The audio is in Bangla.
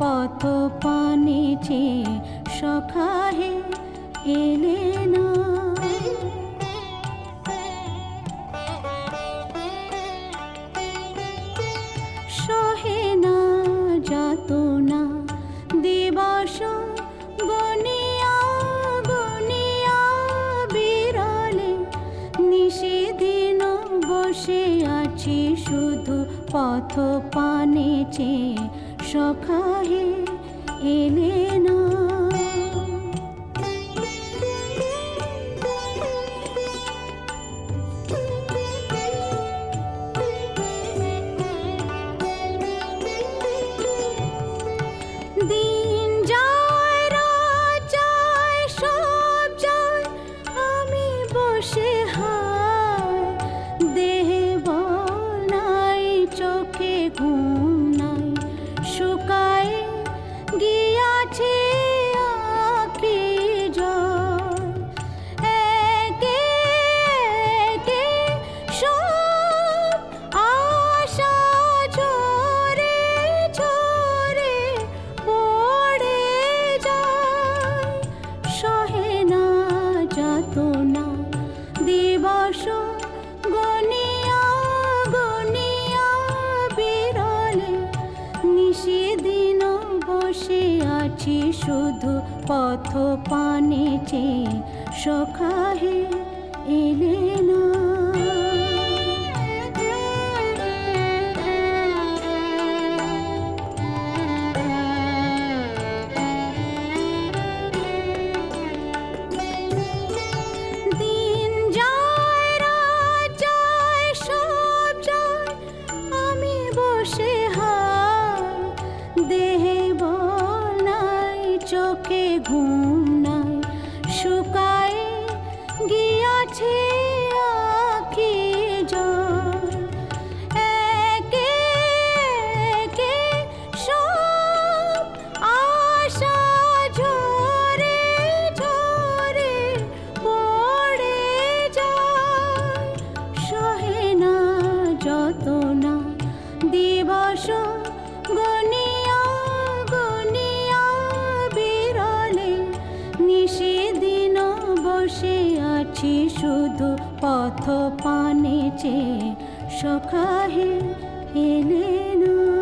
পথ পানে চেয়ে সখাহে এলে না। সহে না, যাত না, দিবস গনিয়া গনিয়া বিরলে নিষেদিন বসে আছি শুধু পথ পানে চেয়ে সখাহে এলে না। দিন যায় সব আমি বসে নিষেদিন বসে আছি শুধু পথ পানে চেয়ে। সখাহে এলে না। চোখে ঘুম নাই শুকায় গিয়াছে আখি যত না দিবস পথ পানে চেয়ে সখাহে এনে না